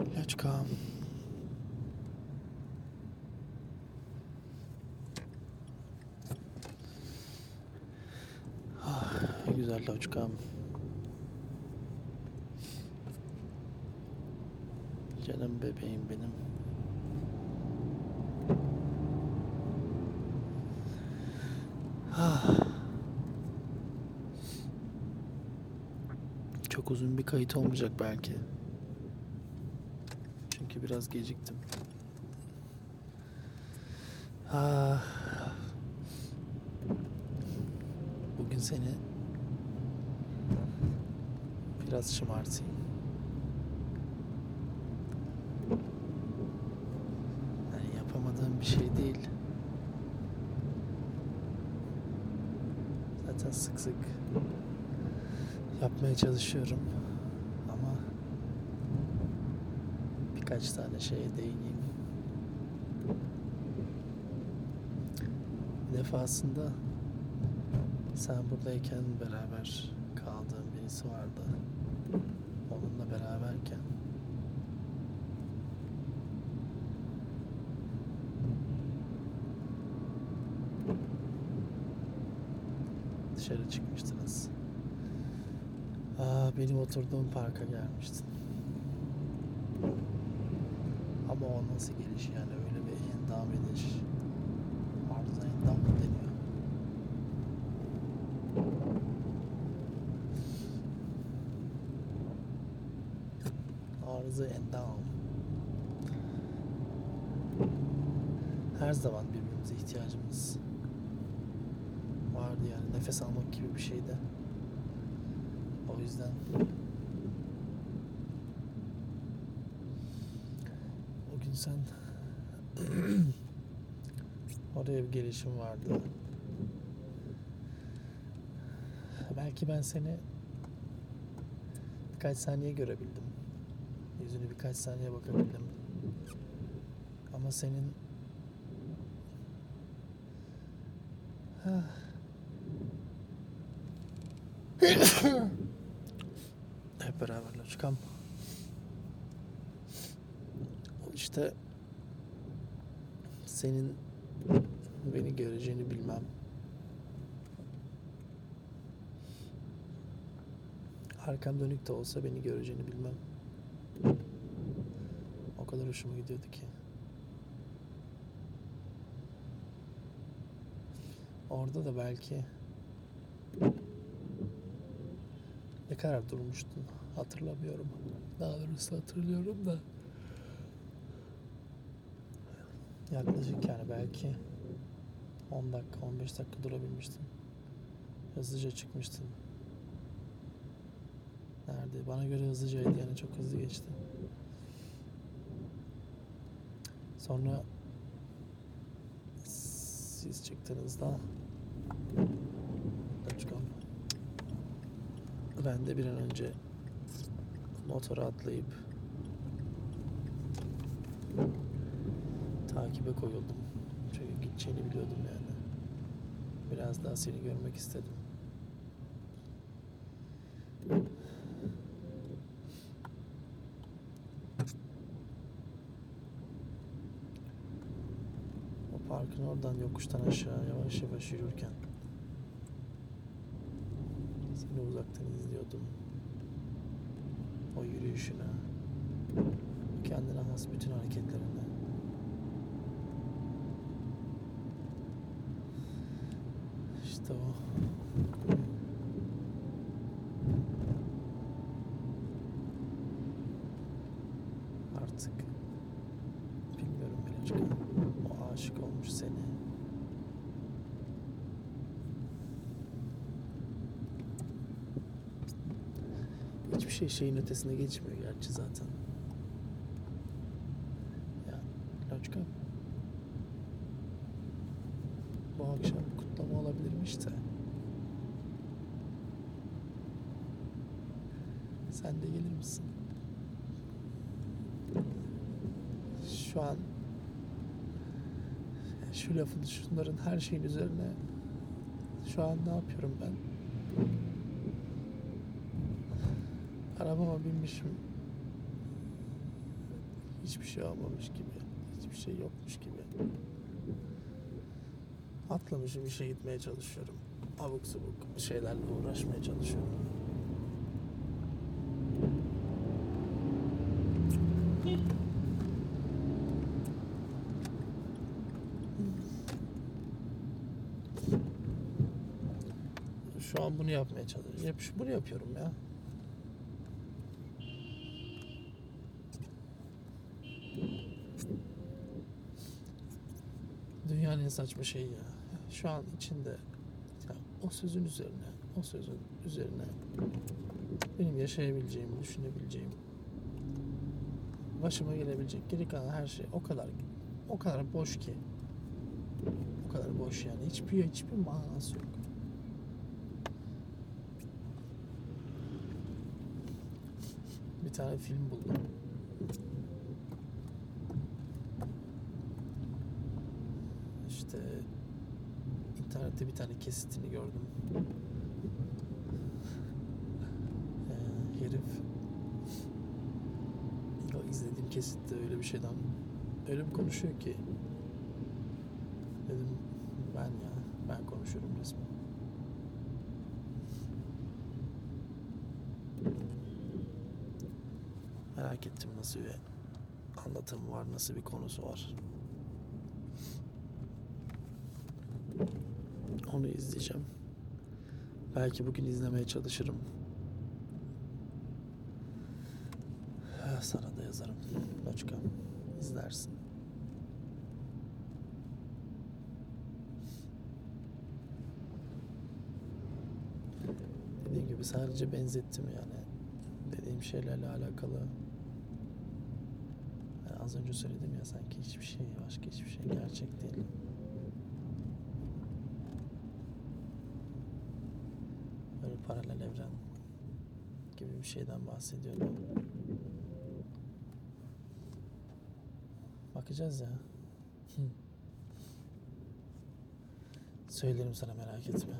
Loçkam. Ah, ne güzel loçkam. Canım bebeğim benim. Ah. Çok uzun bir kayıt olmayacak belki. Çünkü biraz geciktim. Ah. Bugün seni biraz şımartayım. Yani yapamadığım bir şey değil. Zaten sık sık yapmaya çalışıyorum. Ama birkaç tane şeye değineyim. Bir defasında sen buradayken beraber kaldığım birisi vardı. Onunla beraberken dışarı çıkmıştınız. Aa, benim oturduğum parka gelmiştin. Ama nasıl geliş yani öyle bir endam ediş. Arıza endam mı deniyor? Arıza endam. Her zaman birbirimize ihtiyacımız vardı yani nefes almak gibi bir şeydi. O yüzden o gün sen oraya bir gelişim vardı. Belki ben seni birkaç saniye görebildim. Yüzünü birkaç saniye bakabildim. Ama senin. Hep beraber Loçkam. İşte senin beni göreceğini bilmem. Arkam dönük de olsa beni göreceğini bilmem. O kadar hoşuma gidiyordu ki. Orada da belki ne kadar durmuştun hatırlamıyorum. Daha doğrusu hatırlıyorum da yaklaşık yani belki 10 dakika 15 dakika durabilmiştin. Hızlıca çıkmıştın. Nerede? Bana göre hızlıcaydı yani çok hızlı geçti. Sonra siz çıktığınızda Loçkam ben de bir an önce motora atlayıp takibe koyuldum. Çünkü gideceğini biliyordum yani. Biraz daha seni görmek istedim. O parkın oradan yokuştan aşağı yavaş yavaş yürürken seni uzaktan izliyordum. O yürüyüşüne, kendine has bütün hareketlerine. O. Artık bilmiyorum Melek'ciğim. O aşık olmuş seni. Hiçbir şey şeyin ötesine geçmiyor gerçi zaten. Ya Loçka. Bu akşam kutlama olabilirmiş de. Misin? Şu an şu lafın şunların her şeyin üzerine şu an ne yapıyorum ben? Arabama binmişim. hiçbir şey olmamış gibi, hiçbir şey yokmuş gibi. Atlamışım işe gitmeye çalışıyorum. Abuk subuk şeylerle uğraşmaya çalışıyorum. Şu an bunu yapmaya çalışıyorum. Yap, bunu yapıyorum ya. Dünyanın en saçma şeyi ya. Şu an içinde ya o sözün üzerine, o sözün üzerine benim yaşayabileceğim, düşünebileceğim, başıma gelebilecek geri kalan her şey o kadar o kadar boş ki. O kadar boş yani. Hiçbir hiçbir manası yok. Bir tane film buldum. İşte internette bir tane kesitini gördüm. Ee, herif o izlediğim kesitte öyle bir şeyden öyle bir konuşuyor ki dedim ben ya ben konuşuyorum resmen. Merak ettim nasıl bir anlatım var, nasıl bir konusu var. Onu izleyeceğim. Belki bugün izlemeye çalışırım. Ha, Sana da yazarım. Loçka. izlersin. Dediğim gibi sadece benzettim yani. Dediğim şeylerle alakalı. Az önce söyledim ya sanki hiçbir şey, başka hiçbir şey gerçek değil. Böyle paralel evren gibi bir şeyden bahsediyorum. Bakacağız ya. Söylerim sana merak etme.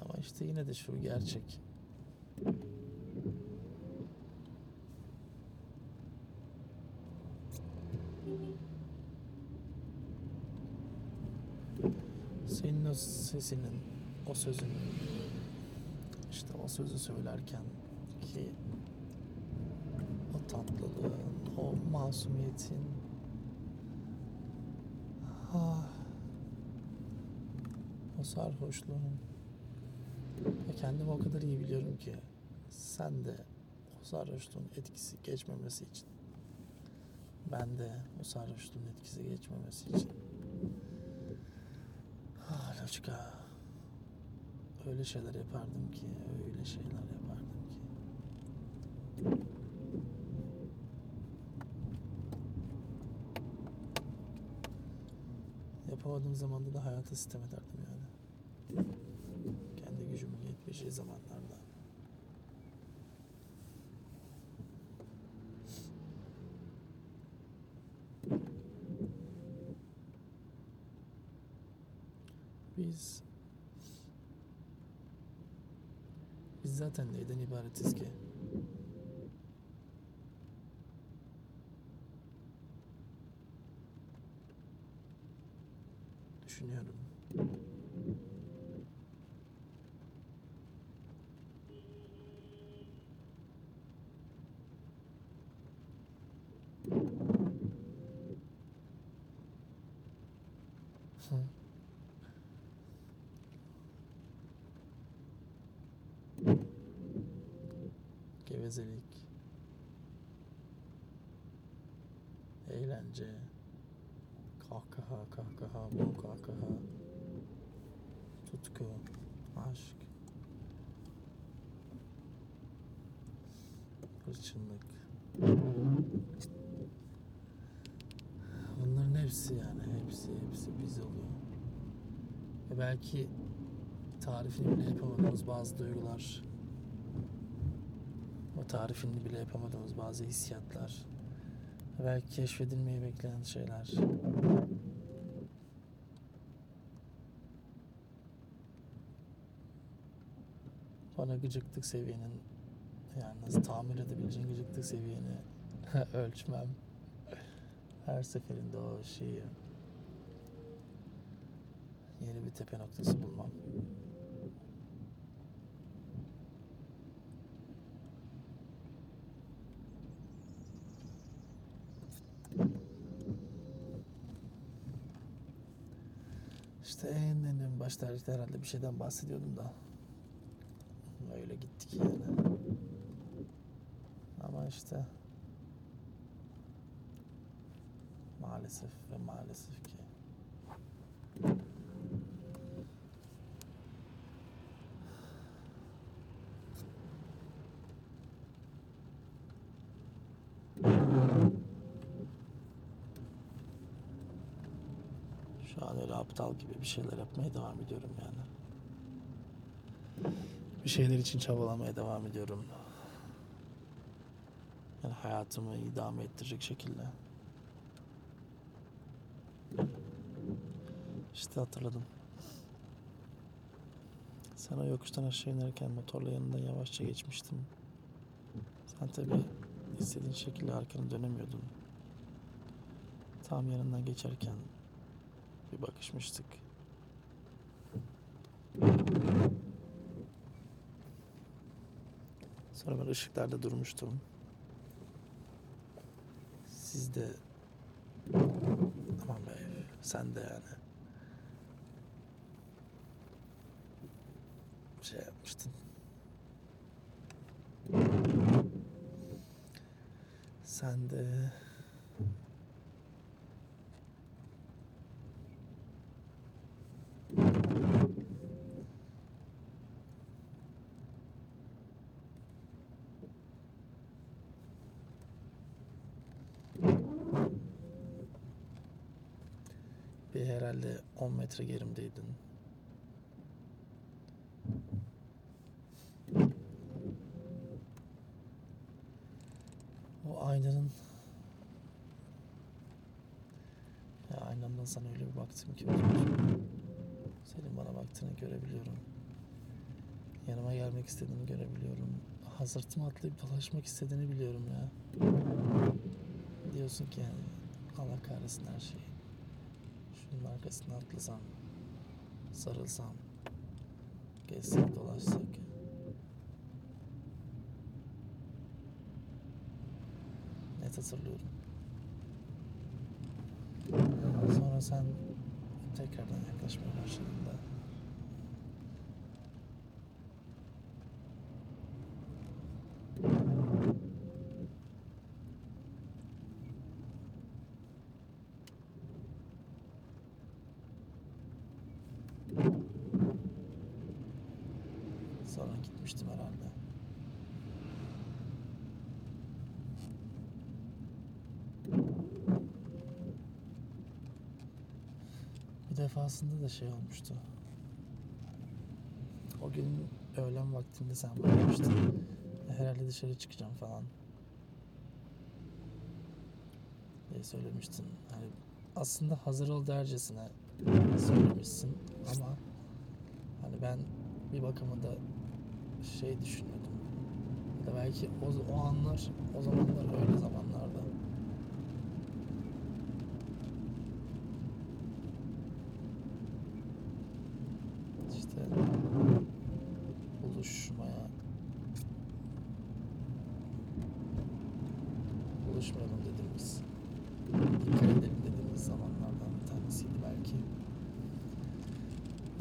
Ama işte yine de şu gerçek. Senin o sesinin, o sözün, işte o sözü söylerken ki o tatlılığın, o masumiyetin, ah, o sarhoşluğun ve kendimi o kadar iyi biliyorum ki sen de o sarhoşluğun etkisi geçmemesi için. Ben de o sarhoşluğun etkisi geçmemesi için. Ah Loçka öyle şeyler yapardım ki öyle şeyler yapardım ki. Yapamadığım zamanda da hayata sitem ederdim kendi yetmeyeceği zamanlarda. Biz biz zaten neyden ibaretiz ki? Gevezelik. Eğlence. Kahkaha, kahkaha, bol kahkaha. Tutku, aşk. Hırçınlık. Bunların hepsi yani hepsi hepsi biz oluyor. Ve belki tarifini bile yapamadığımız bazı duygular, tarifini bile yapamadığımız bazı hissiyatlar, belki keşfedilmeyi bekleyen şeyler. bana gıcıklık seviyenin yani nasıl tamir edebileceğin gıcıklık seviyeni ölçmem. Her seferinde o şeyi yeni bir tepe noktası bulmam. En en en başta herhalde bir şeyden bahsediyordum da öyle gittik yani. Ama işte maalesef ve maalesef ki Şu an öyle aptal gibi bir şeyler yapmaya devam ediyorum yani. Bir şeyler için çabalamaya devam ediyorum. Yani hayatımı idame ettirecek şekilde. İşte hatırladım. Sen o yokuştan aşağı inerken motorla yanından yavaşça geçmiştim. Sen tabii istediğin şekilde arkanı dönemiyordun. Tam yanından geçerken bir bakışmıştık. Sonra ben ışıklarda durmuştum. Siz de aman be sen de yani şey yapmıştın. Sen de bir herhalde 10 metre gerimdeydin. O aynanın ya aynamdan sana öyle bir baktım ki senin bana baktığını görebiliyorum. Yanıma gelmek istediğini görebiliyorum. Hazırtıma atlayıp dolaşmak istediğini biliyorum ya. Diyorsun ki yani Allah kahretsin her şeyi. Şunun arkasına atlasam, sarılsam, gezsek dolaşsak. Net hatırlıyorum. Sonra sen tekrardan yaklaşmaya başladığında sonra gitmiştim herhalde. Bir defasında da şey olmuştu. O gün öğlen vaktinde sen bakmıştın. Herhalde dışarı çıkacağım falan. diye söylemiştin. Hani aslında hazır ol dercesine söylemişsin ama hani ben bir bakıma da şey düşünüyordum. Ya belki o, o anlar, o zamanlar öyle zamanlarda.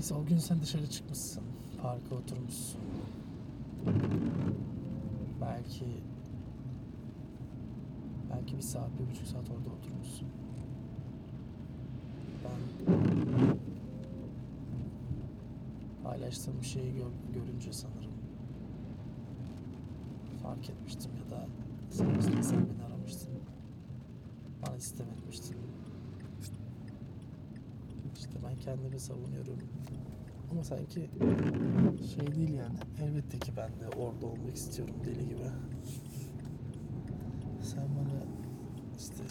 Neyse o gün sen dışarı çıkmışsın. Parka oturmuşsun. Belki belki bir saat, bir buçuk saat orada oturmuşsun. Ben paylaştığım şeyi gör- görünce sanırım fark etmiştim ya da sen, sen beni aramıştın. Bana istem etmiştin. İşte ben kendimi savunuyorum. Ama sanki şey değil yani. Elbette ki ben de orada olmak istiyorum deli gibi. Sen bana işte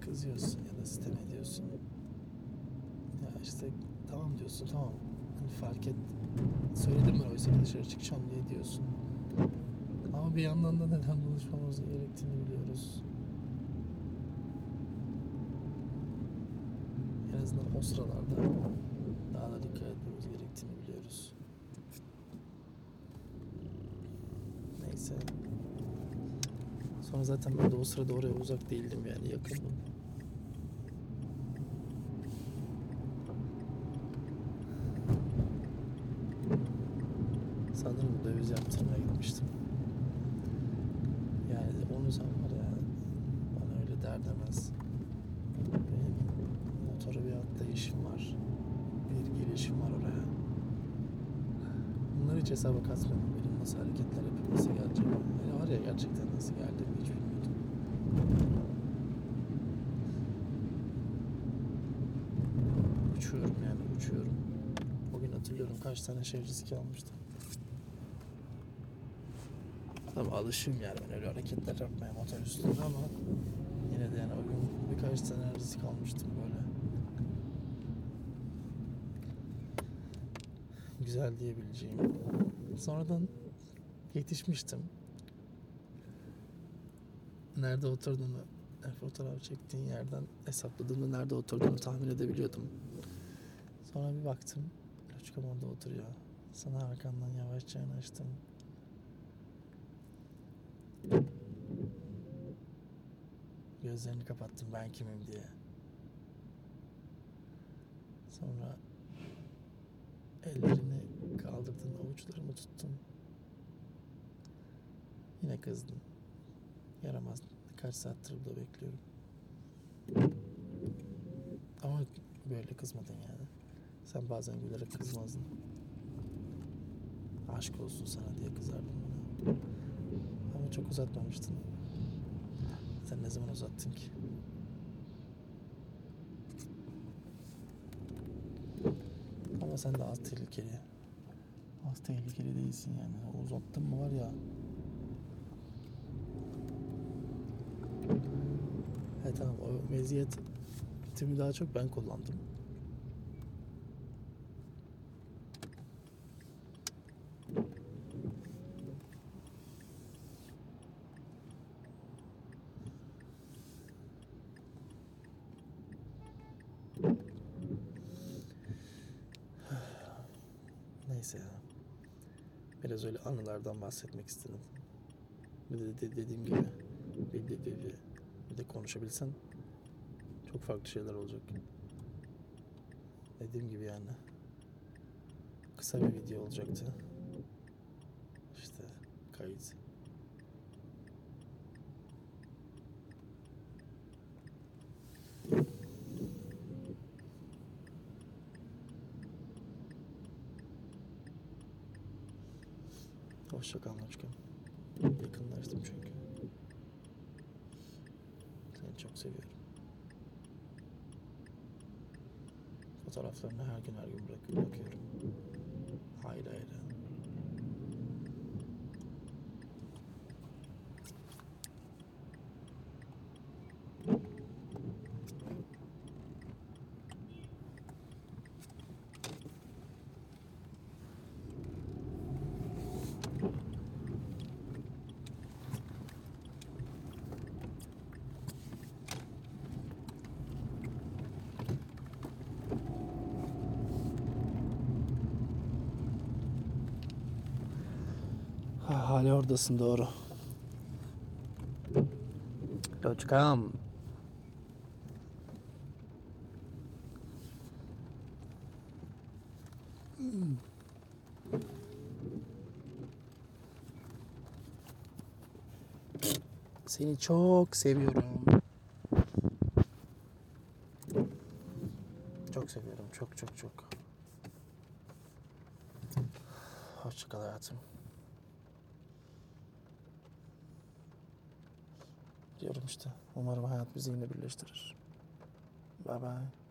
kızıyorsun ya da sitem ediyorsun. Ya işte tamam diyorsun tamam. fark et. Söyledim ben oysa dışarı çıkacağım diye diyorsun. Ama bir yandan da neden buluşmamız gerektiğini biliyoruz. En azından o sıralarda daha da dikkat etmemiz gerektiğini biliyoruz. Neyse. Sonra zaten ben de o sırada oraya uzak değildim yani yakındım. Sanırım döviz yaptırmaya gitmiştim. Yani onu sen var ya bana öyle der demez. Bir atlayışım var. Bir gelişim var oraya. Bunları hiç hesaba katmadım. Benim nasıl hareketler yapıp nasıl geleceğim. Yani var ya gerçekten nasıl geldiğimi hiç bilmiyordum. Uçuyorum yani uçuyorum. O gün hatırlıyorum kaç tane şey riski almıştım. Tabii alışığım yani ben öyle hareketler yapmaya motor üstünde ama yine de yani o gün birkaç tane risk almıştım böyle. Güzel diyebileceğim. Sonradan yetişmiştim. Nerede oturduğunu, e, fotoğraf çektiğin yerden hesapladığımda nerede oturduğunu tahmin edebiliyordum. Sonra bir baktım. Loçkam orada oturuyor. Sana arkandan yavaşça yanaştım. Gözlerini kapattım ben kimim diye. Sonra ellerini kaldırdın, avuçlarımı tuttun. Yine kızdın. Yaramaz. Kaç saattir burada bekliyorum. Ama böyle kızmadın yani. Sen bazen gülerek kızmazdın. Aşk olsun sana diye kızardın bana. Ama çok uzatmamıştın. Sen ne zaman uzattın ki? Ama sen de az tehlikeli. Tehlikeli değilsin yani. Uzattın mı var ya. He tamam o meziyet tümü daha çok ben kullandım. Neyse ya. Biraz öyle anılardan bahsetmek istedim. Bir de, de- dediğim gibi bir de, bir de, bir de konuşabilsen çok farklı şeyler olacak. Dediğim gibi yani. Kısa bir video olacaktı. İşte kayıt. Hoşça kal Loçkam. Yakınlaştım çünkü. Seni çok seviyorum. Fotoğraflarını her gün her gün bırak bakıyorum. Hala oradasın doğru. Loçkam. Seni çok seviyorum. Çok seviyorum. Çok çok çok. Hoşça kal hayatım. Diyorum işte. Umarım hayat bizi yine birleştirir. Bye bye.